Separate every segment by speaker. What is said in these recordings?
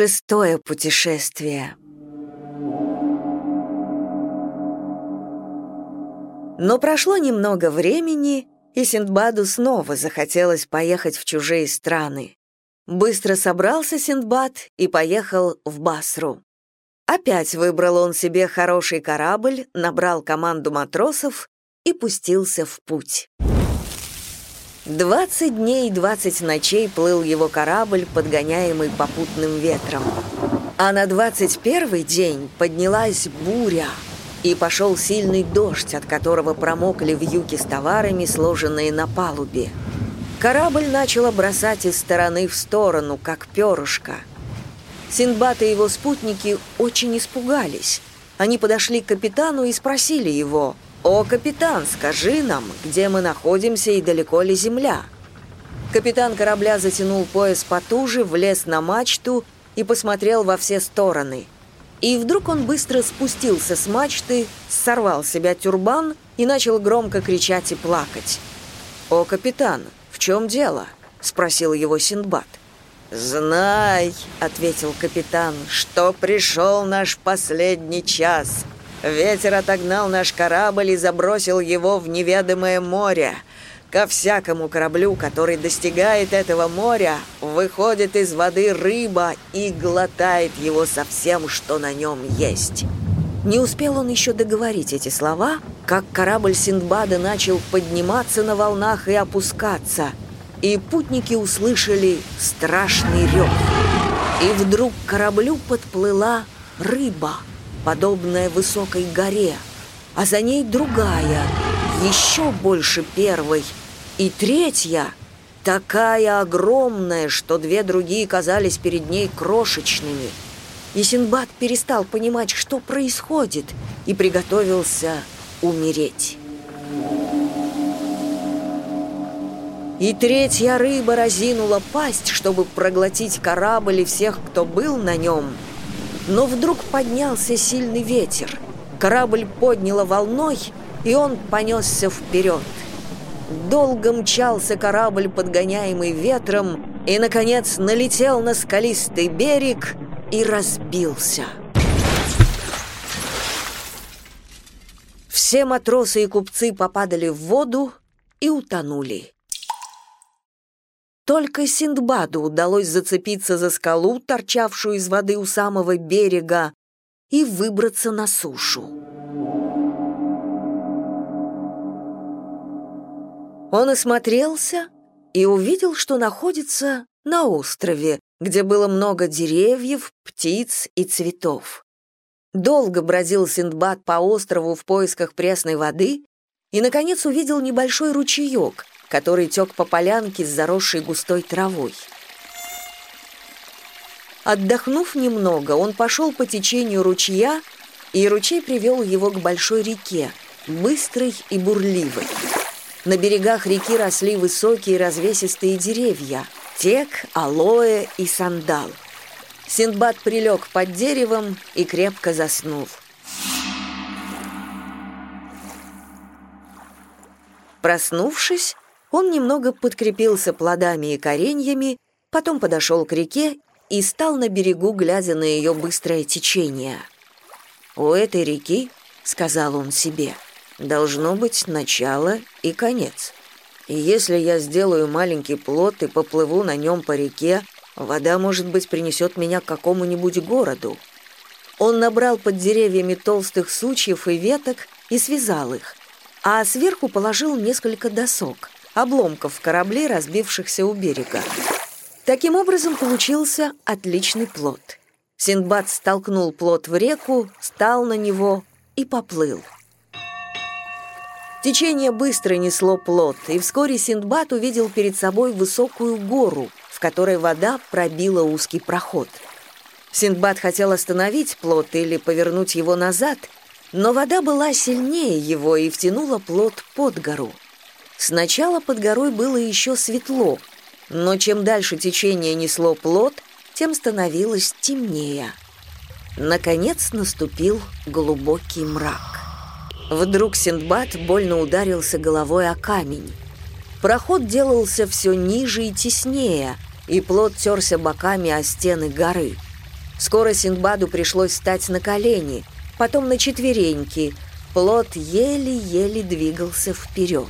Speaker 1: Шестое путешествие. Но прошло немного времени, и Синдбаду снова захотелось поехать в чужие страны. Быстро собрался Синдбад и поехал в Басру. Опять выбрал он себе хороший корабль, набрал команду матросов и пустился в путь. Двадцать дней и двадцать ночей плыл его корабль, подгоняемый попутным ветром. А на двадцать первый день поднялась буря, и пошел сильный дождь, от которого промокли вьюки с товарами, сложенные на палубе. Корабль начал бросать из стороны в сторону, как перышко. Синдбад и его спутники очень испугались. Они подошли к капитану и спросили его – «О, капитан, скажи нам, где мы находимся и далеко ли земля?» Капитан корабля затянул пояс потуже, влез на мачту и посмотрел во все стороны. И вдруг он быстро спустился с мачты, сорвал себя тюрбан и начал громко кричать и плакать. «О, капитан, в чем дело?» — спросил его Синдбад. «Знай», — ответил капитан, — «что пришел наш последний час». Ветер отогнал наш корабль и забросил его в неведомое море. Ко всякому кораблю, который достигает этого моря, выходит из воды рыба и глотает его со всем, что на нем есть. Не успел он еще договорить эти слова, как корабль Синдбада начал подниматься на волнах и опускаться, и путники услышали страшный рев. И вдруг кораблю подплыла рыба — подобная высокой горе, а за ней другая, еще больше первой, и третья, такая огромная, что две другие казались перед ней крошечными. И Синбад перестал понимать, что происходит, и приготовился умереть. И третья рыба разинула пасть, чтобы проглотить корабль и всех, кто был на нем – но вдруг поднялся сильный ветер. Корабль подняло волной, и он понесся вперед. Долго мчался корабль, подгоняемый ветром, и, наконец, налетел на скалистый берег и разбился. Все матросы и купцы попадали в воду и утонули. Только Синдбаду удалось зацепиться за скалу, торчавшую из воды у самого берега, и выбраться на сушу. Он осмотрелся и увидел, что находится на острове, где было много деревьев, птиц и цветов. Долго бродил Синдбад по острову в поисках пресной воды и, наконец, увидел небольшой ручеек — который тек по полянке с заросшей густой травой. Отдохнув немного, он пошел по течению ручья, и ручей привел его к большой реке, быстрой и бурливой. На берегах реки росли высокие развесистые деревья – тек, алоэ и сандал. Синдбад прилег под деревом и крепко заснул. Проснувшись, он немного подкрепился плодами и кореньями, потом подошел к реке и стал на берегу, глядя на ее быстрое течение. «У этой реки, — сказал он себе, — должно быть начало и конец. И если я сделаю маленький плот и поплыву на нем по реке, вода, может быть, принесет меня к какому-нибудь городу». Он набрал под деревьями толстых сучьев и веток и связал их, а сверху положил несколько досок — обломков кораблей, разбившихся у берега. Таким образом получился отличный плод. Синдбад столкнул плод в реку, стал на него и поплыл. Течение быстро несло плод, и вскоре Синдбад увидел перед собой высокую гору, в которой вода пробила узкий проход. Синдбад хотел остановить плод или повернуть его назад, но вода была сильнее его и втянула плод под гору. Сначала под горой было еще светло, но чем дальше течение несло плод, тем становилось темнее. Наконец наступил глубокий мрак. Вдруг Синдбад больно ударился головой о камень. Проход делался все ниже и теснее, и плод терся боками о стены горы. Скоро Синдбаду пришлось встать на колени, потом на четвереньки. Плот еле-еле двигался вперед.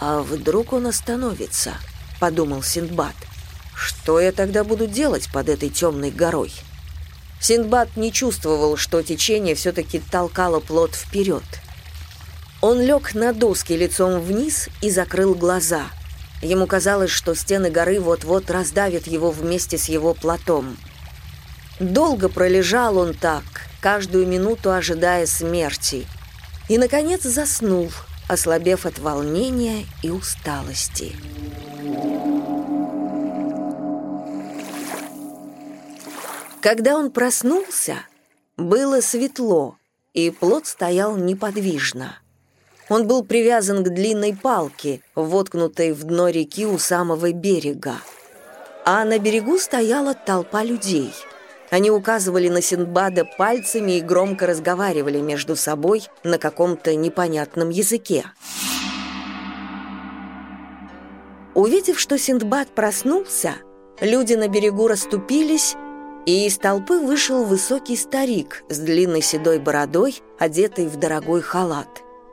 Speaker 1: «А вдруг он остановится?» — подумал Синдбад. «Что я тогда буду делать под этой темной горой?» Синдбад не чувствовал, что течение все-таки толкало плот вперед. Он лег на доски лицом вниз и закрыл глаза. Ему казалось, что стены горы вот-вот раздавят его вместе с его плотом. Долго пролежал он так, каждую минуту ожидая смерти. И, наконец, заснул, ослабев от волнения и усталости. Когда он проснулся, было светло, и плод стоял неподвижно. Он был привязан к длинной палке, воткнутой в дно реки у самого берега. А на берегу стояла толпа людей. Они указывали на Синдбада пальцами и громко разговаривали между собой на каком-то непонятном языке. Увидев, что Синдбад проснулся, люди на берегу расступились, и из толпы вышел высокий старик с длинной седой бородой, одетый в дорогой халат.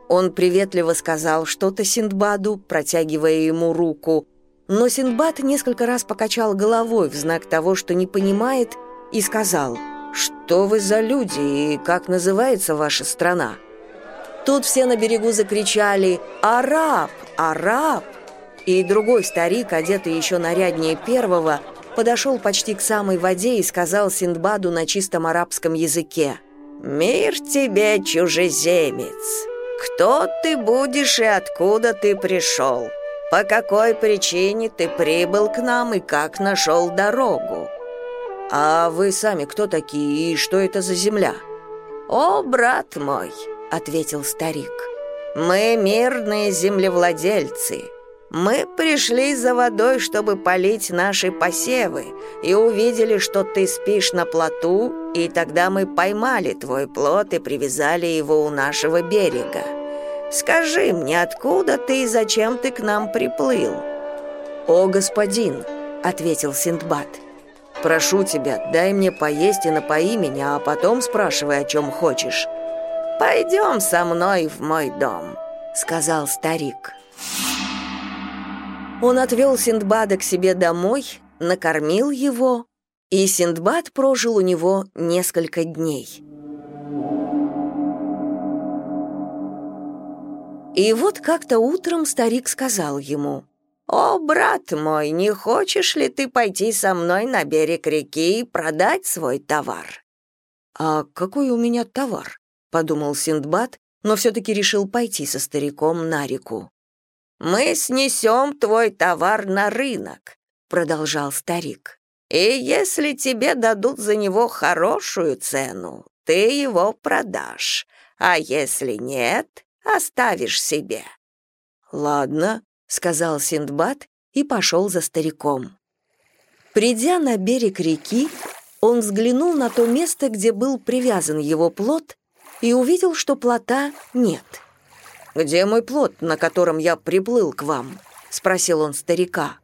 Speaker 1: Он приветливо сказал что-то Синдбаду, протягивая ему руку, но Синдбад несколько раз покачал головой в знак того, что не понимает, и сказал «Что вы за люди и как называется ваша страна?» Тут все на берегу закричали «Араб! Араб!» И другой старик, одетый еще наряднее первого, подошел почти к самой воде и сказал Синдбаду на чистом арабском языке «Мир тебе, чужеземец! Кто ты будешь и откуда ты пришел? По какой причине ты прибыл к нам и как нашел дорогу?» «А вы сами кто такие и что это за земля?» «О, брат мой!» — ответил старик. «Мы мирные землевладельцы». Мы пришли за водой, чтобы полить наши посевы, и увидели, что ты спишь на плоту, и тогда мы поймали твой плот и привязали его у нашего берега. Скажи мне, откуда ты и зачем ты к нам приплыл?» «О, господин», — ответил Синдбад, — «прошу тебя, дай мне поесть и напои меня, а потом спрашивай, о чем хочешь». «Пойдем со мной в мой дом», — сказал старик. Он отвел Синдбада к себе домой, накормил его, и Синдбад прожил у него несколько дней. И вот как-то утром старик сказал ему, «О, брат мой, не хочешь ли ты пойти со мной на берег реки и продать свой товар?» «А какой у меня товар?» — подумал Синдбад, но все-таки решил пойти со стариком на реку. «Мы снесем твой товар на рынок», — продолжал старик. «И если тебе дадут за него хорошую цену, ты его продашь, а если нет, оставишь себе». «Ладно», — сказал Синдбад и пошел за стариком. Придя на берег реки, он взглянул на то место, где был привязан его плот, и увидел, что плота нет — «Где мой плод, на котором я приплыл к вам?» — спросил он старика.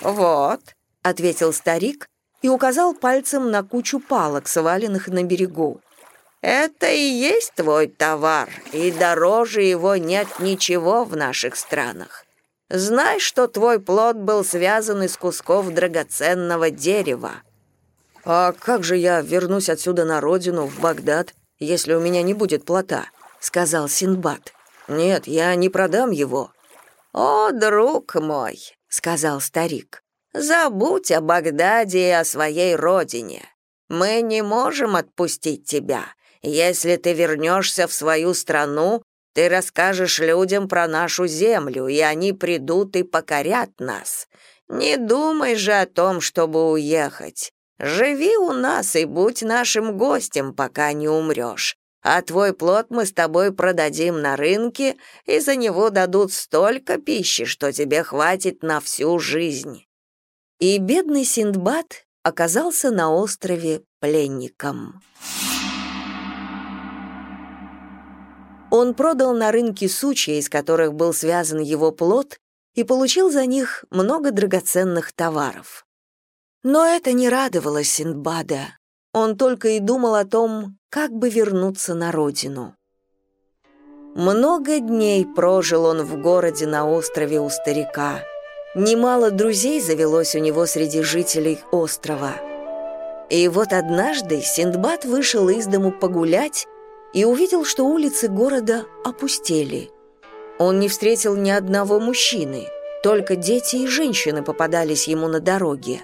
Speaker 1: «Вот», — ответил старик и указал пальцем на кучу палок, сваленных на берегу. «Это и есть твой товар, и дороже его нет ничего в наших странах. Знай, что твой плод был связан из кусков драгоценного дерева». «А как же я вернусь отсюда на родину, в Багдад, если у меня не будет плота?» — сказал Синдбад. «Нет, я не продам его». «О, друг мой», — сказал старик, — «забудь о Багдаде и о своей родине. Мы не можем отпустить тебя. Если ты вернешься в свою страну, ты расскажешь людям про нашу землю, и они придут и покорят нас. Не думай же о том, чтобы уехать. Живи у нас и будь нашим гостем, пока не умрешь а твой плод мы с тобой продадим на рынке, и за него дадут столько пищи, что тебе хватит на всю жизнь». И бедный Синдбад оказался на острове пленником. Он продал на рынке сучья, из которых был связан его плод, и получил за них много драгоценных товаров. Но это не радовало Синдбада. он только и думал о том, как бы вернуться на родину. Много дней прожил он в городе на острове у старика. Немало друзей завелось у него среди жителей острова. И вот однажды Синдбад вышел из дому погулять и увидел, что улицы города опустели. Он не встретил ни одного мужчины, только дети и женщины попадались ему на дороге.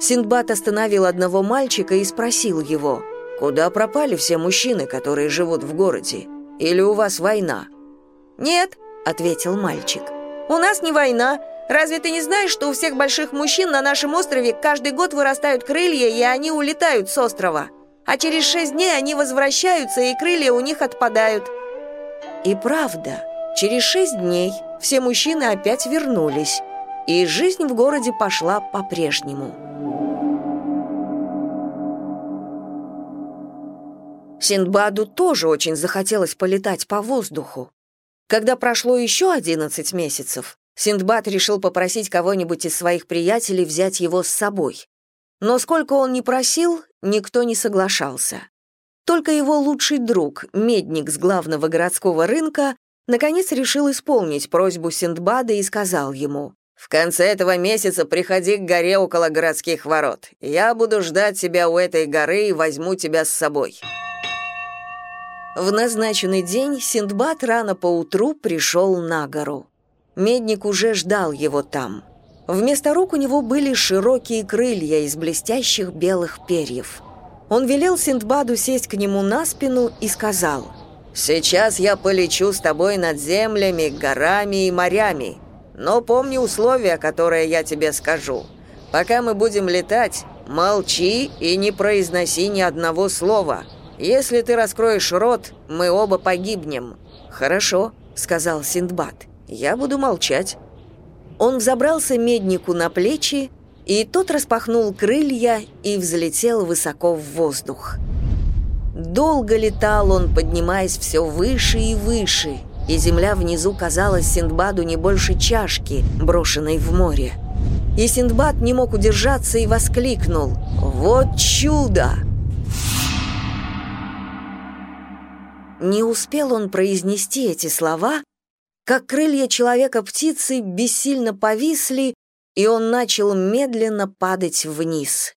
Speaker 1: Синдбад остановил одного мальчика и спросил его, «Куда пропали все мужчины, которые живут в городе? Или у вас война?»
Speaker 2: «Нет», — ответил мальчик, «у нас не война. Разве ты не знаешь, что у всех больших мужчин на нашем острове каждый год вырастают крылья, и они улетают с острова? А через шесть дней они возвращаются, и крылья у них отпадают».
Speaker 1: И правда, через шесть дней все мужчины опять вернулись, и жизнь в городе пошла по-прежнему. Синдбаду тоже очень захотелось полетать по воздуху. Когда прошло еще 11 месяцев, Синдбад решил попросить кого-нибудь из своих приятелей взять его с собой. Но сколько он ни просил, никто не соглашался. Только его лучший друг, медник с главного городского рынка, наконец решил исполнить просьбу Синдбада и сказал ему, «В конце этого месяца приходи к горе около городских ворот. Я буду ждать тебя у этой горы и возьму тебя с собой». В назначенный день Синдбад рано поутру пришел на гору. Медник уже ждал его там. Вместо рук у него были широкие крылья из блестящих белых перьев. Он велел Синдбаду сесть к нему на спину и сказал, «Сейчас я полечу с тобой над землями, горами и морями, но помни условия, которые я тебе скажу. Пока мы будем летать, молчи и не произноси ни одного слова». Если ты раскроешь рот, мы оба погибнем». «Хорошо», — сказал Синдбад. «Я буду молчать». Он взобрался меднику на плечи, и тот распахнул крылья и взлетел высоко в воздух. Долго летал он, поднимаясь все выше и выше, и земля внизу казалась Синдбаду не больше чашки, брошенной в море. И Синдбад не мог удержаться и воскликнул «Вот чудо!» Не успел он произнести эти слова, как крылья человека-птицы бессильно повисли, и он начал медленно падать вниз.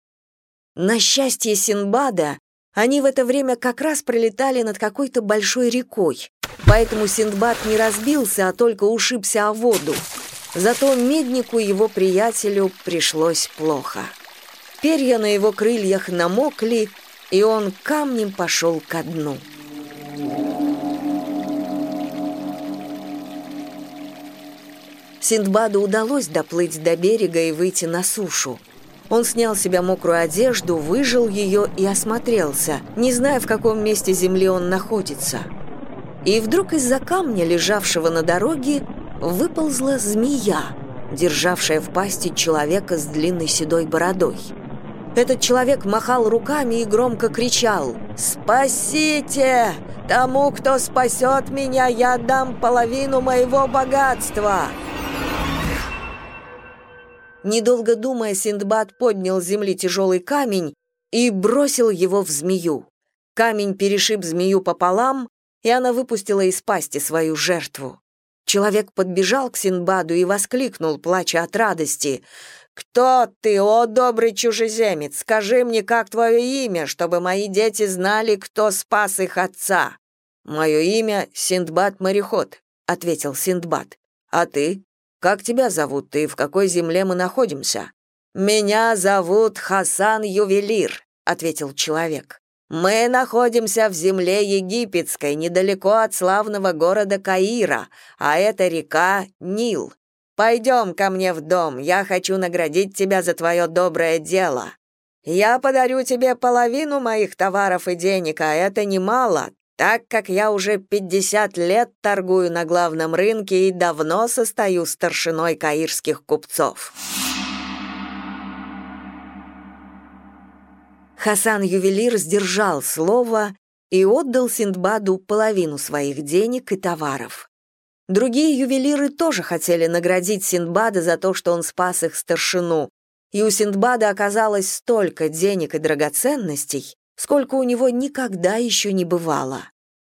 Speaker 1: На счастье Синбада, они в это время как раз пролетали над какой-то большой рекой, поэтому Синдбад не разбился, а только ушибся о воду. Зато меднику его приятелю пришлось плохо. Перья на его крыльях намокли, и он камнем пошел ко дну. Синдбаду удалось доплыть до берега и выйти на сушу. Он снял себя мокрую одежду, выжил ее и осмотрелся, не зная, в каком месте земли он находится. И вдруг из-за камня, лежавшего на дороге, выползла змея, державшая в пасти человека с длинной седой бородой. Этот человек махал руками и громко кричал «Спасите! Тому, кто спасет меня, я дам половину моего богатства!» Недолго думая, Синдбад поднял с земли тяжелый камень и бросил его в змею. Камень перешиб змею пополам, и она выпустила из пасти свою жертву. Человек подбежал к Синдбаду и воскликнул, плача от радости. «Кто ты, о добрый чужеземец? Скажи мне, как твое имя, чтобы мои дети знали, кто спас их отца». «Мое имя Синдбад-мореход», — ответил Синдбад. «А ты?» Как тебя зовут и в какой земле мы находимся?» «Меня зовут Хасан Ювелир», — ответил человек. «Мы находимся в земле египетской, недалеко от славного города Каира, а это река Нил. Пойдем ко мне в дом, я хочу наградить тебя за твое доброе дело. Я подарю тебе половину моих товаров и денег, а это немало, так как я уже 50 лет торгую на главном рынке и давно состою старшиной каирских купцов. Хасан-ювелир сдержал слово и отдал Синдбаду половину своих денег и товаров. Другие ювелиры тоже хотели наградить Синдбада за то, что он спас их старшину, и у Синдбада оказалось столько денег и драгоценностей, сколько у него никогда еще не бывало.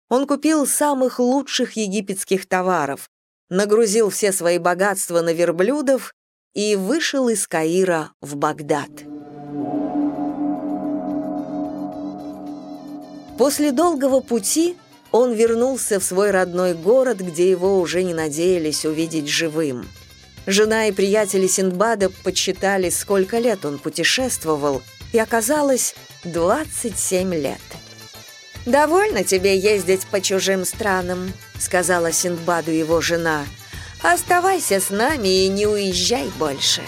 Speaker 1: Он купил самых лучших египетских товаров, нагрузил все свои богатства на верблюдов и вышел из Каира в Багдад. После долгого пути он вернулся в свой родной город, где его уже не надеялись увидеть живым. Жена и приятели Синдбада подсчитали, сколько лет он путешествовал, и оказалось 27 лет.
Speaker 2: «Довольно тебе ездить по чужим странам», — сказала Синдбаду его жена. «Оставайся с нами и не уезжай больше».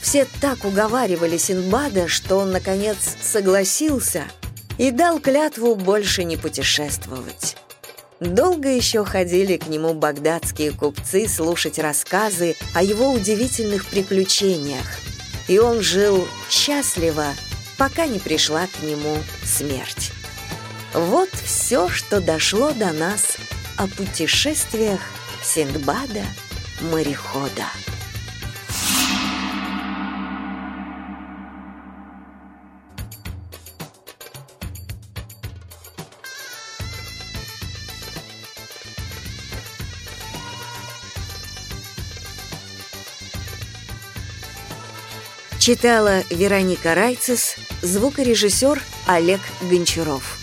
Speaker 1: Все так уговаривали Синдбада, что он, наконец, согласился и дал клятву больше не путешествовать. Долго еще ходили к нему багдадские купцы слушать рассказы о его удивительных приключениях, и он жил счастливо, пока не пришла к нему смерть. Вот все, что дошло до нас о путешествиях Синдбада-морехода. Читала Вероника Райцес, звукорежиссер Олег Гончаров.